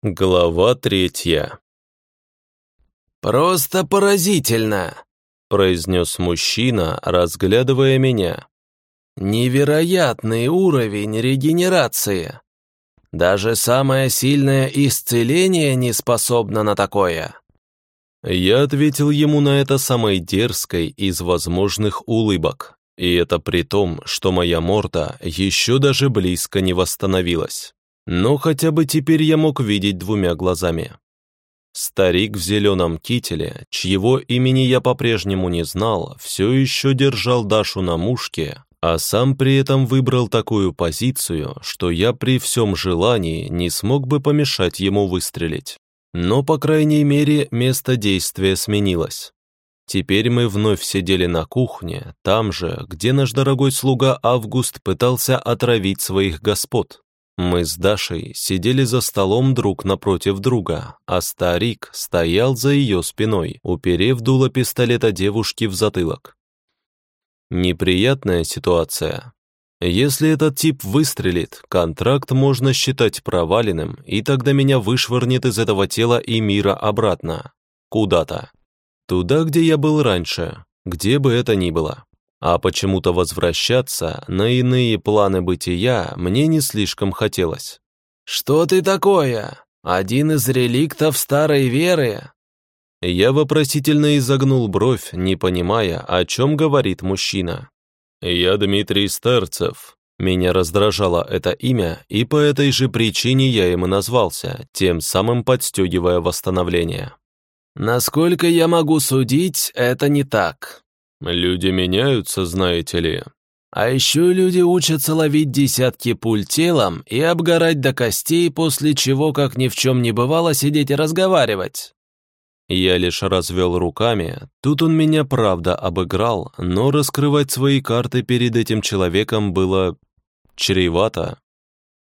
Глава третья. «Просто поразительно!» — произнес мужчина, разглядывая меня. «Невероятный уровень регенерации! Даже самое сильное исцеление не способно на такое!» Я ответил ему на это самой дерзкой из возможных улыбок, и это при том, что моя морда еще даже близко не восстановилась. Но хотя бы теперь я мог видеть двумя глазами. Старик в зеленом кителе, чьего имени я по-прежнему не знал, все еще держал Дашу на мушке, а сам при этом выбрал такую позицию, что я при всем желании не смог бы помешать ему выстрелить. Но, по крайней мере, место действия сменилось. Теперь мы вновь сидели на кухне, там же, где наш дорогой слуга Август пытался отравить своих господ. Мы с Дашей сидели за столом друг напротив друга, а старик стоял за ее спиной, уперев дуло пистолета девушки в затылок. Неприятная ситуация. Если этот тип выстрелит, контракт можно считать проваленным, и тогда меня вышвырнет из этого тела и мира обратно. Куда-то. Туда, где я был раньше, где бы это ни было. А почему-то возвращаться на иные планы бытия мне не слишком хотелось. «Что ты такое? Один из реликтов старой веры?» Я вопросительно изогнул бровь, не понимая, о чем говорит мужчина. «Я Дмитрий Старцев». Меня раздражало это имя, и по этой же причине я им и назвался, тем самым подстегивая восстановление. «Насколько я могу судить, это не так. Люди меняются, знаете ли. А еще люди учатся ловить десятки пуль телом и обгорать до костей, после чего, как ни в чем не бывало, сидеть и разговаривать. Я лишь развел руками. Тут он меня правда обыграл, но раскрывать свои карты перед этим человеком было чревато.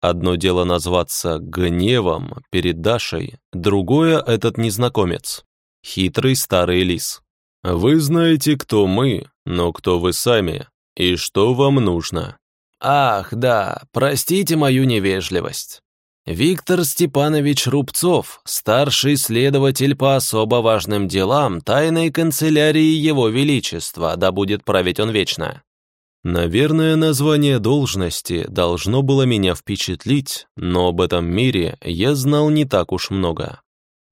Одно дело назваться гневом перед Дашей, другое — этот незнакомец. Хитрый старый лис. Вы знаете, кто мы, но кто вы сами, и что вам нужно. Ах, да, простите мою невежливость. Виктор Степанович Рубцов, старший следователь по особо важным делам тайной канцелярии Его Величества, да будет править он вечно. Наверное, название должности должно было меня впечатлить, но об этом мире я знал не так уж много.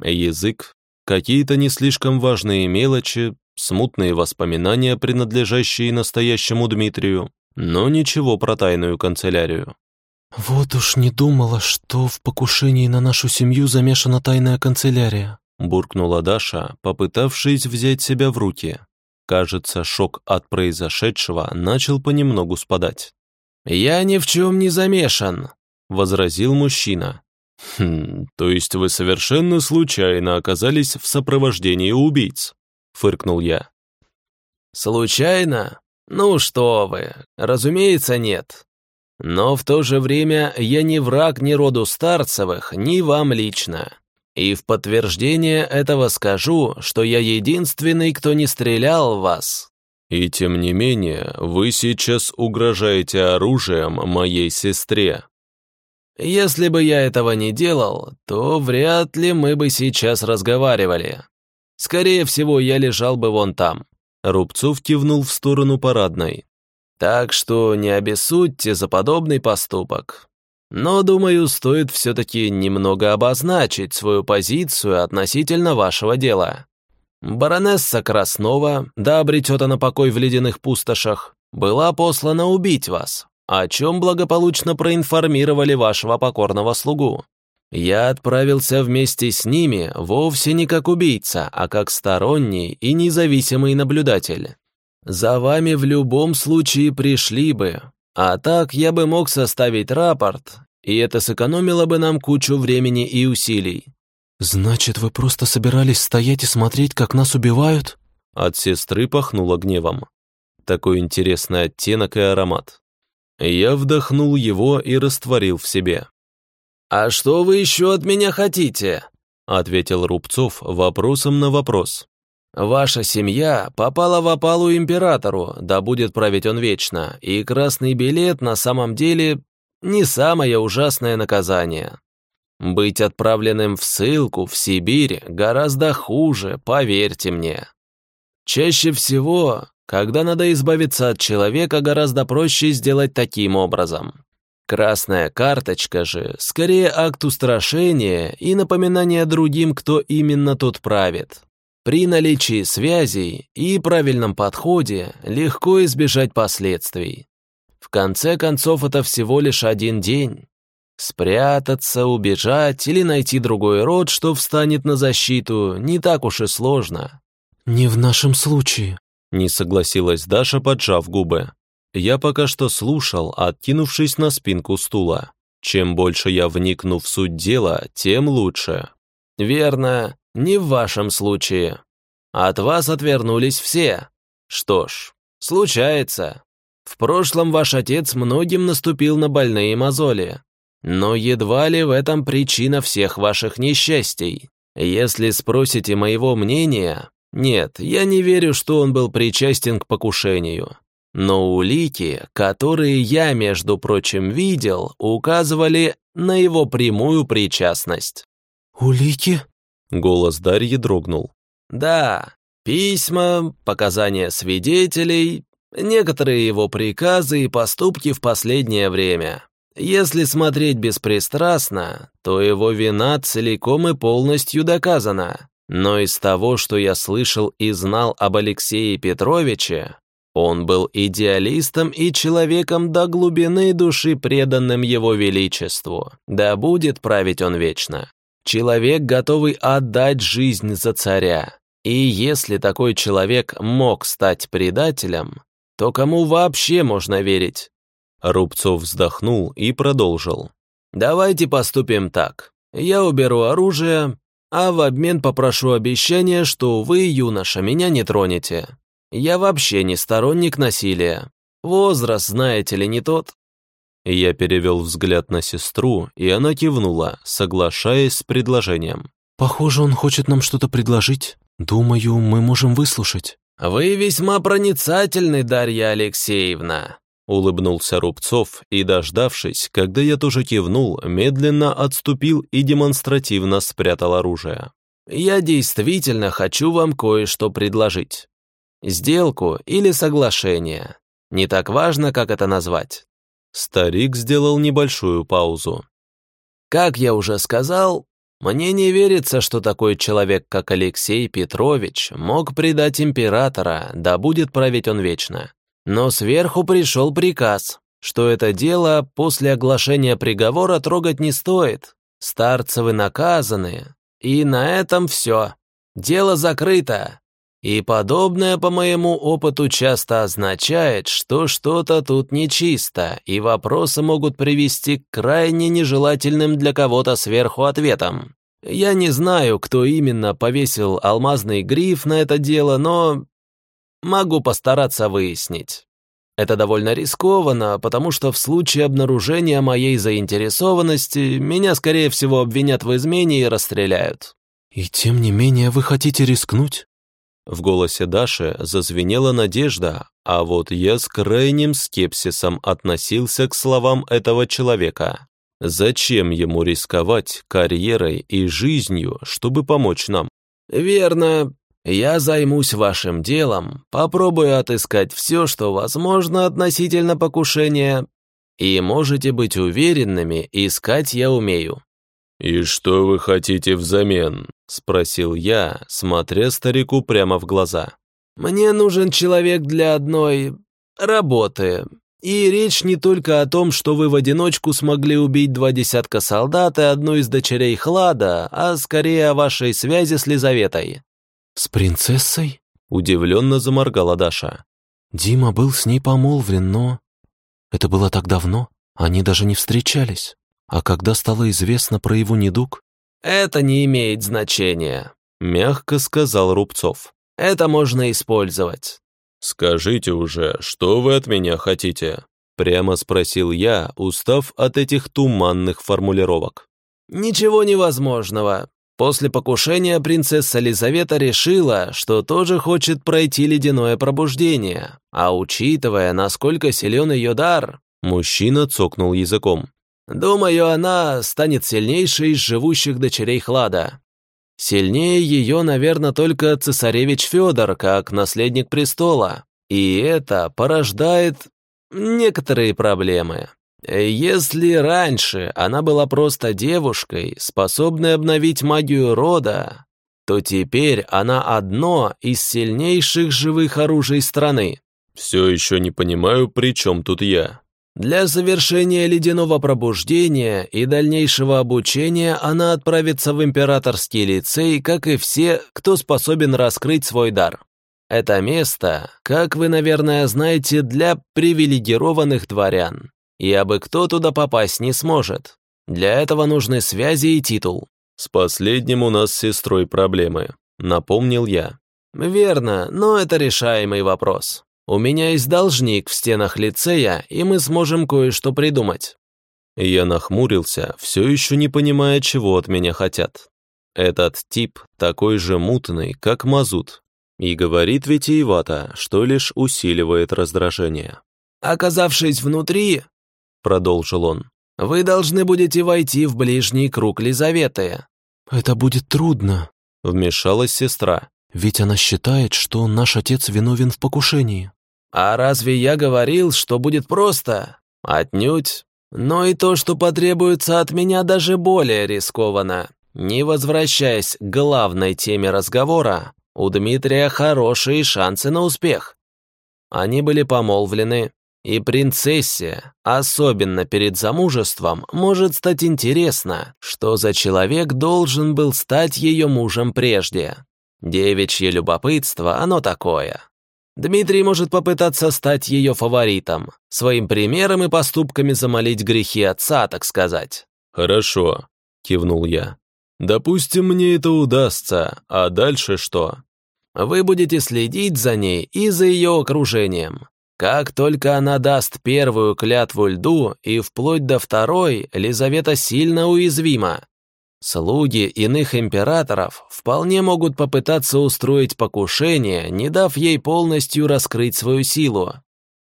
Язык, какие-то не слишком важные мелочи, смутные воспоминания, принадлежащие настоящему Дмитрию, но ничего про тайную канцелярию. «Вот уж не думала, что в покушении на нашу семью замешана тайная канцелярия», буркнула Даша, попытавшись взять себя в руки. Кажется, шок от произошедшего начал понемногу спадать. «Я ни в чем не замешан», — возразил мужчина. «Хм, то есть вы совершенно случайно оказались в сопровождении убийц?» — фыркнул я. «Случайно? Ну что вы, разумеется, нет. Но в то же время я не враг ни роду Старцевых, ни вам лично. И в подтверждение этого скажу, что я единственный, кто не стрелял в вас». «И тем не менее, вы сейчас угрожаете оружием моей сестре». «Если бы я этого не делал, то вряд ли мы бы сейчас разговаривали. Скорее всего, я лежал бы вон там». Рубцов кивнул в сторону парадной. «Так что не обессудьте за подобный поступок. Но, думаю, стоит все-таки немного обозначить свою позицию относительно вашего дела. Баронесса Краснова, да обретет она покой в ледяных пустошах, была послана убить вас, о чем благополучно проинформировали вашего покорного слугу. Я отправился вместе с ними вовсе не как убийца, а как сторонний и независимый наблюдатель. За вами в любом случае пришли бы, а так я бы мог составить рапорт, и это сэкономило бы нам кучу времени и усилий». «Значит, вы просто собирались стоять и смотреть, как нас убивают?» От сестры пахнуло гневом. Такой интересный оттенок и аромат. Я вдохнул его и растворил в себе. «А что вы еще от меня хотите?» — ответил Рубцов вопросом на вопрос. «Ваша семья попала в опалу императору, да будет править он вечно, и красный билет на самом деле не самое ужасное наказание. Быть отправленным в ссылку в Сибирь гораздо хуже, поверьте мне. Чаще всего, когда надо избавиться от человека, гораздо проще сделать таким образом. Красная карточка же скорее акт устрашения и напоминания другим, кто именно тут правит. При наличии связей и правильном подходе легко избежать последствий. В конце концов, это всего лишь один день. Спрятаться, убежать или найти другой род, что встанет на защиту, не так уж и сложно. «Не в нашем случае», — не согласилась Даша, поджав губы. Я пока что слушал, откинувшись на спинку стула. Чем больше я вникну в суть дела, тем лучше. «Верно, не в вашем случае. От вас отвернулись все. Что ж, случается. В прошлом ваш отец многим наступил на больные мозоли. Но едва ли в этом причина всех ваших несчастий. Если спросите моего мнения, нет, я не верю, что он был причастен к покушению. Но улики, которые я, между прочим, видел, указывали на его прямую причастность. «Улики?» Голос Дарьи дрогнул. «Да, письма, показания свидетелей, некоторые его приказы и поступки в последнее время. Если смотреть беспристрастно, то его вина целиком и полностью доказана. Но из того, что я слышал и знал об Алексее Петровиче, он был идеалистом и человеком до глубины души преданным его величеству. Да будет править он вечно. Человек, готовый отдать жизнь за царя. И если такой человек мог стать предателем, то кому вообще можно верить? Рубцов вздохнул и продолжил. «Давайте поступим так. Я уберу оружие, а в обмен попрошу обещания, что вы, юноша, меня не тронете. Я вообще не сторонник насилия. Возраст, знаете ли, не тот». Я перевел взгляд на сестру, и она кивнула, соглашаясь с предложением. «Похоже, он хочет нам что-то предложить. Думаю, мы можем выслушать». «Вы весьма проницательны, Дарья Алексеевна», Улыбнулся Рубцов и, дождавшись, когда я тоже кивнул, медленно отступил и демонстративно спрятал оружие. «Я действительно хочу вам кое-что предложить. Сделку или соглашение. Не так важно, как это назвать». Старик сделал небольшую паузу. «Как я уже сказал, мне не верится, что такой человек, как Алексей Петрович, мог предать императора, да будет править он вечно. Но сверху пришел приказ, что это дело после оглашения приговора трогать не стоит. Старцевы наказаны, и на этом все. Дело закрыто. И подобное, по моему опыту, часто означает, что что-то тут нечисто, и вопросы могут привести к крайне нежелательным для кого-то сверху ответам. Я не знаю, кто именно повесил алмазный гриф на это дело, но Могу постараться выяснить. Это довольно рискованно, потому что в случае обнаружения моей заинтересованности меня, скорее всего, обвинят в измене и расстреляют. «И тем не менее вы хотите рискнуть?» В голосе Даши зазвенела надежда, а вот я с крайним скепсисом относился к словам этого человека. Зачем ему рисковать карьерой и жизнью, чтобы помочь нам? «Верно, я займусь вашим делом, попробую отыскать все, что возможно относительно покушения, и можете быть уверенными, искать я умею». «И что вы хотите взамен?» — спросил я, смотря старику прямо в глаза. «Мне нужен человек для одной работы. И речь не только о том, что вы в одиночку смогли убить два десятка солдат и одну из дочерей Хлада, а скорее о вашей связи с Лизаветой. «С принцессой?» — удивленно заморгала Даша. «Дима был с ней помолвлен, но...» «Это было так давно, они даже не встречались. А когда стало известно про его недуг...» «Это не имеет значения», — мягко сказал Рубцов. «Это можно использовать». «Скажите уже, что вы от меня хотите?» Прямо спросил я, устав от этих туманных формулировок. «Ничего невозможного. После покушения принцесса Лизавета решила, что тоже хочет пройти ледяное пробуждение, а учитывая, насколько силен ее дар, мужчина цокнул языком. Думаю, она станет сильнейшей из живущих дочерей Хлада. Сильнее ее, наверное, только цесаревич Федор, как наследник престола. И это порождает некоторые проблемы. Если раньше она была просто девушкой, способной обновить магию рода, то теперь она одно из сильнейших живых оружий страны. Все еще не понимаю, при чем тут я. Для завершения ледяного пробуждения и дальнейшего обучения она отправится в императорский лицей, как и все, кто способен раскрыть свой дар. Это место, как вы, наверное, знаете, для привилегированных дворян. И абы кто туда попасть не сможет. Для этого нужны связи и титул. С последним у нас с сестрой проблемы, напомнил я. Верно, но это решаемый вопрос. У меня есть должник в стенах лицея, и мы сможем кое-что придумать». Я нахмурился, все еще не понимая, чего от меня хотят. Этот тип такой же мутный, как мазут, и говорит витиевато, что лишь усиливает раздражение. «Оказавшись внутри», — продолжил он, — «вы должны будете войти в ближний круг Лизаветы». «Это будет трудно», — вмешалась сестра. Ведь она считает, что наш отец виновен в покушении. А разве я говорил, что будет просто? Отнюдь. Но и то, что потребуется от меня, даже более рискованно. Не возвращаясь к главной теме разговора, у Дмитрия хорошие шансы на успех. Они были помолвлены, и принцессе, особенно перед замужеством, может стать интересно, что за человек должен был стать ее мужем прежде. Девичье любопытство, оно такое. Дмитрий может попытаться стать ее фаворитом, своим примером и поступками замолить грехи отца, так сказать. «Хорошо», — кивнул я. «Допустим, мне это удастся, а дальше что?» «Вы будете следить за ней и за ее окружением. Как только она даст первую клятву льду и вплоть до второй, Лизавета сильно уязвима. Слуги иных императоров вполне могут попытаться устроить покушение, не дав ей полностью раскрыть свою силу.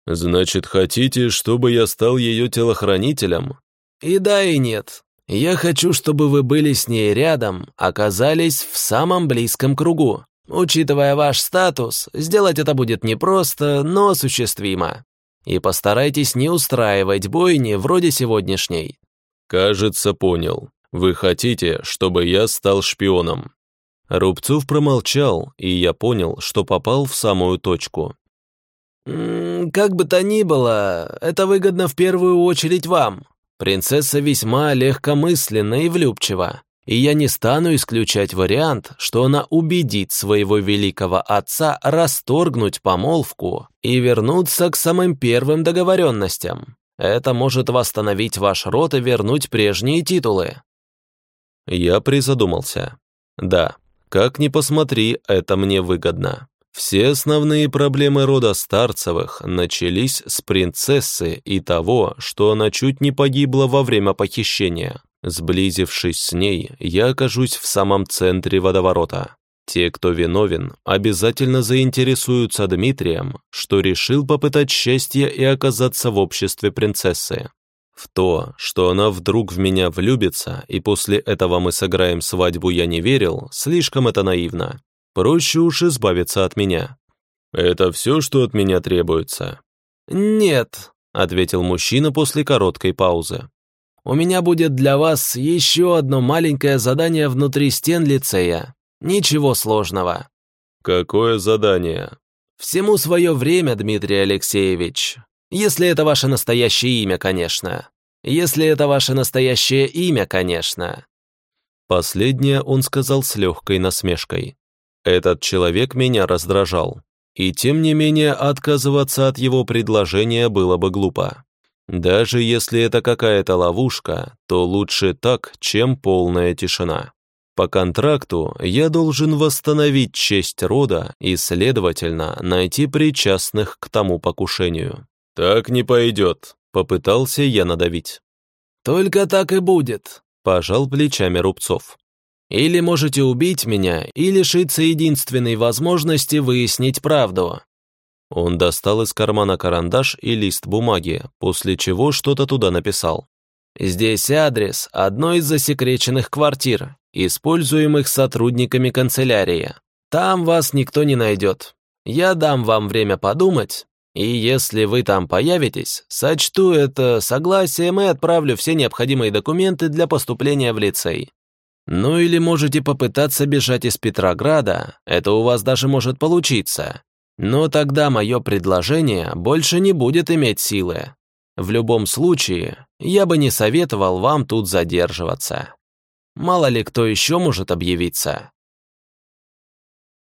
«Значит, хотите, чтобы я стал ее телохранителем?» «И да, и нет. Я хочу, чтобы вы были с ней рядом, оказались в самом близком кругу. Учитывая ваш статус, сделать это будет непросто, но осуществимо. И постарайтесь не устраивать бойни вроде сегодняшней». «Кажется, понял. Вы хотите, чтобы я стал шпионом?» Рубцов промолчал, и я понял, что попал в самую точку. «Как бы то ни было, это выгодно в первую очередь вам. Принцесса весьма легкомысленна и влюбчива, и я не стану исключать вариант, что она убедит своего великого отца расторгнуть помолвку и вернуться к самым первым договоренностям. Это может восстановить ваш род и вернуть прежние титулы. Я призадумался. Да, как ни посмотри, это мне выгодно. Все основные проблемы рода Старцевых начались с принцессы и того, что она чуть не погибла во время похищения. Сблизившись с ней, я окажусь в самом центре водоворота. Те, кто виновен, обязательно заинтересуются Дмитрием, что решил попытать счастье и оказаться в обществе принцессы. В то, что она вдруг в меня влюбится, и после этого мы сыграем свадьбу, я не верил, слишком это наивно. Проще уж избавиться от меня. Это все, что от меня требуется. «Нет», — ответил мужчина после короткой паузы. «У меня будет для вас еще одно маленькое задание внутри стен лицея. Ничего сложного». «Какое задание?» «Всему свое время, Дмитрий Алексеевич. Если это ваше настоящее имя, конечно. Если это ваше настоящее имя, конечно». Последнее он сказал с легкой насмешкой. Этот человек меня раздражал. И тем не менее отказываться от его предложения было бы глупо. Даже если это какая-то ловушка, то лучше так, чем полная тишина. По контракту я должен восстановить честь рода и, следовательно, найти причастных к тому покушению. «Так не пойдет», — попытался я надавить. «Только так и будет», — пожал плечами Рубцов. «Или можете убить меня и лишиться единственной возможности выяснить правду». Он достал из кармана карандаш и лист бумаги, после чего что-то туда написал. Здесь адрес одной из засекреченных квартир, используемых сотрудниками канцелярии. Там вас никто не найдет. Я дам вам время подумать, и если вы там появитесь, сочту это согласием и отправлю все необходимые документы для поступления в лицей. Ну или можете попытаться бежать из Петрограда, это у вас даже может получиться. Но тогда мое предложение больше не будет иметь силы. В любом случае, я бы не советовал вам тут задерживаться. Мало ли кто еще может объявиться.